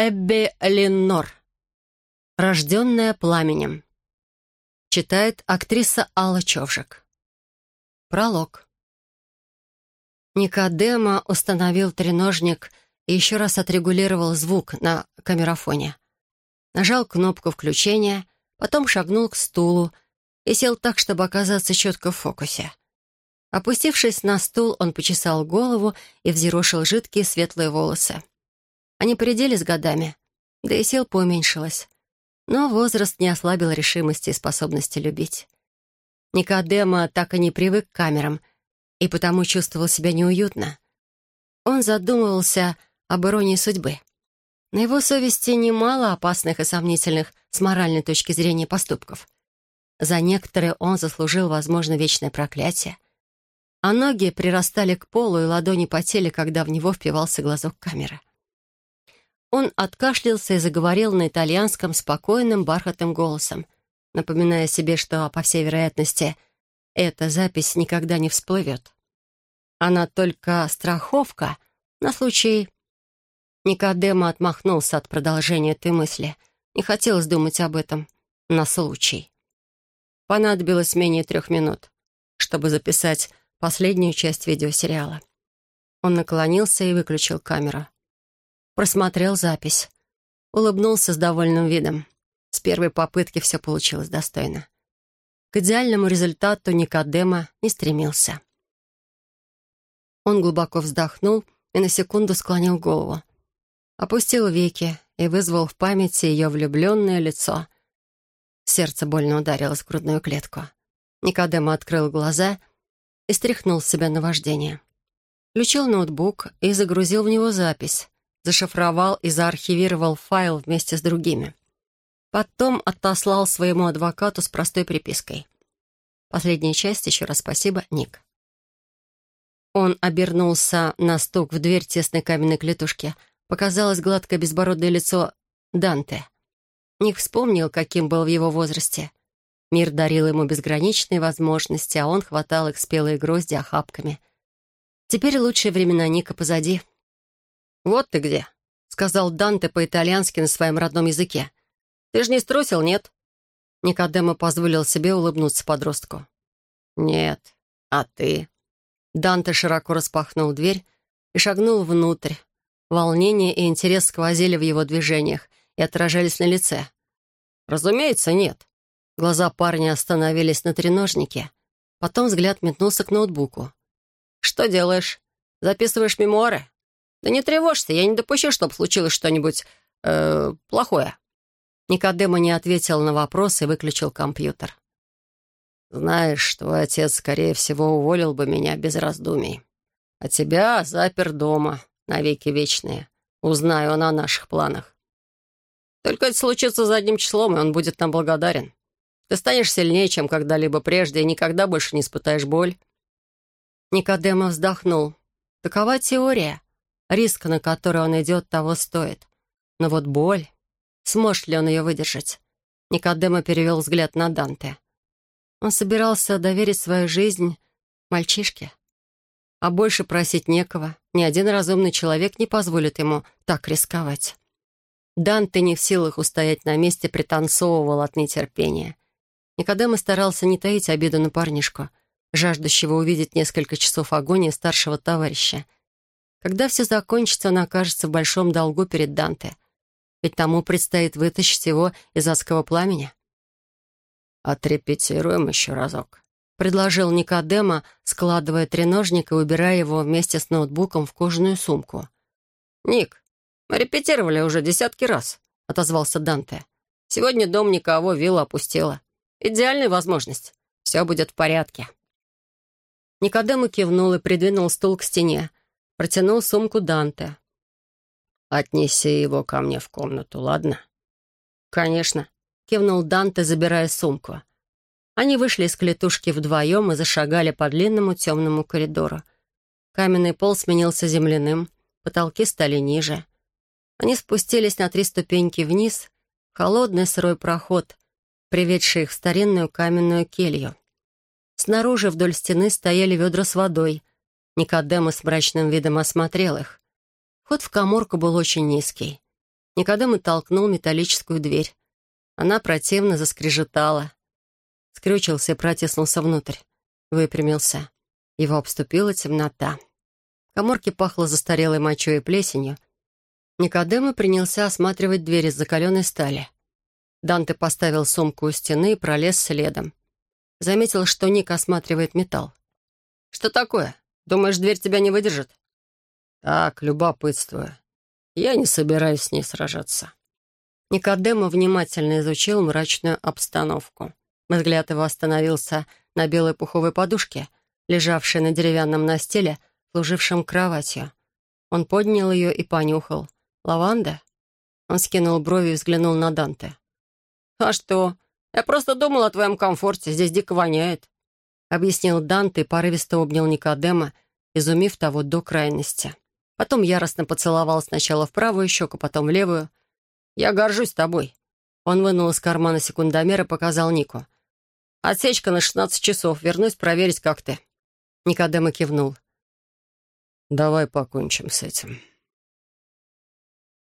Эбби Леннор. «Рожденная пламенем». Читает актриса Алла Човжик. Пролог. Никодема установил треножник и еще раз отрегулировал звук на камерафоне. Нажал кнопку включения, потом шагнул к стулу и сел так, чтобы оказаться четко в фокусе. Опустившись на стул, он почесал голову и взъерошил жидкие светлые волосы. Они поредели с годами, да и сил поуменьшилось. Но возраст не ослабил решимости и способности любить. Никодема так и не привык к камерам и потому чувствовал себя неуютно. Он задумывался об иронии судьбы. На его совести немало опасных и сомнительных с моральной точки зрения поступков. За некоторые он заслужил, возможно, вечное проклятие — а ноги прирастали к полу, и ладони потели, когда в него впивался глазок камеры. Он откашлялся и заговорил на итальянском спокойным бархатным голосом, напоминая себе, что, по всей вероятности, эта запись никогда не всплывет. Она только страховка на случай... Никодема отмахнулся от продолжения этой мысли. Не хотелось думать об этом. На случай. Понадобилось менее трех минут, чтобы записать последнюю часть видеосериала. Он наклонился и выключил камеру. Просмотрел запись. Улыбнулся с довольным видом. С первой попытки все получилось достойно. К идеальному результату Никодема не стремился. Он глубоко вздохнул и на секунду склонил голову. Опустил веки и вызвал в памяти ее влюбленное лицо. Сердце больно ударилось в грудную клетку. Никодема открыл глаза и стряхнул с себя наваждение. Включил ноутбук и загрузил в него запись, зашифровал и заархивировал файл вместе с другими. Потом отослал своему адвокату с простой припиской. Последняя часть, еще раз спасибо, Ник. Он обернулся на стук в дверь тесной каменной клетушки. Показалось гладкое безбородное лицо Данте. Ник вспомнил, каким был в его возрасте. Мир дарил ему безграничные возможности, а он хватал их спелые грозди охапками. Теперь лучшие времена Ника позади. «Вот ты где», — сказал Данте по-итальянски на своем родном языке. «Ты же не струсил, нет?» Никодемо позволил себе улыбнуться подростку. «Нет, а ты?» Данте широко распахнул дверь и шагнул внутрь. Волнение и интерес сквозили в его движениях и отражались на лице. «Разумеется, нет. Глаза парня остановились на треножнике. Потом взгляд метнулся к ноутбуку. «Что делаешь? Записываешь мемуары? Да не тревожься, я не допущу, чтобы случилось что-нибудь... Э, плохое». Никодема не ответил на вопрос и выключил компьютер. «Знаешь, твой отец, скорее всего, уволил бы меня без раздумий. А тебя запер дома, навеки вечные. Узнаю он о наших планах. Только это случится задним числом, и он будет нам благодарен. Ты станешь сильнее, чем когда-либо прежде, и никогда больше не испытаешь боль». Никодема вздохнул. «Такова теория. Риск, на который он идет, того стоит. Но вот боль... Сможет ли он ее выдержать?» Никодема перевел взгляд на Данте. Он собирался доверить свою жизнь мальчишке. А больше просить некого. Ни один разумный человек не позволит ему так рисковать. Данте не в силах устоять на месте, пританцовывал от нетерпения. Никодема старался не таить обиду на парнишку, жаждущего увидеть несколько часов агонии старшего товарища. Когда все закончится, он окажется в большом долгу перед Данте. Ведь тому предстоит вытащить его из адского пламени. «Отрепетируем еще разок», — предложил Никодема, складывая треножник и убирая его вместе с ноутбуком в кожаную сумку. «Ник, мы репетировали уже десятки раз», — отозвался Данте. «Сегодня дом никого, вилла опустела. Идеальная возможность. Все будет в порядке». Никодему кивнул и придвинул стул к стене. Протянул сумку Данте. «Отнеси его ко мне в комнату, ладно?» «Конечно», — кивнул Данте, забирая сумку. Они вышли из клетушки вдвоем и зашагали по длинному темному коридору. Каменный пол сменился земляным, потолки стали ниже. Они спустились на три ступеньки вниз, холодный сырой проход, приведший их в старинную каменную келью. Снаружи вдоль стены стояли ведра с водой. Никодема с мрачным видом осмотрел их. Вход в коморку был очень низкий. Никодем толкнул металлическую дверь. Она противно заскрежетала. Скрючился и протиснулся внутрь. Выпрямился. Его обступила темнота. В коморке пахло застарелой мочой и плесенью. Никодема принялся осматривать дверь из закаленной стали. Данте поставил сумку у стены и пролез следом. Заметил, что Ник осматривает металл. «Что такое? Думаешь, дверь тебя не выдержит?» «Так, любопытствую. Я не собираюсь с ней сражаться». Никодемо внимательно изучил мрачную обстановку. Взгляд его остановился на белой пуховой подушке, лежавшей на деревянном настиле, служившем кроватью. Он поднял ее и понюхал. «Лаванда?» Он скинул брови и взглянул на Данте. «А что? Я просто думал о твоем комфорте. Здесь дико воняет», — объяснил Данте и порывисто обнял Никодема, изумив того до крайности. Потом яростно поцеловал сначала в правую щеку, потом в левую. «Я горжусь тобой». Он вынул из кармана секундомер и показал Нику. «Отсечка на 16 часов. Вернусь проверить, как ты». Никодема кивнул. «Давай покончим с этим».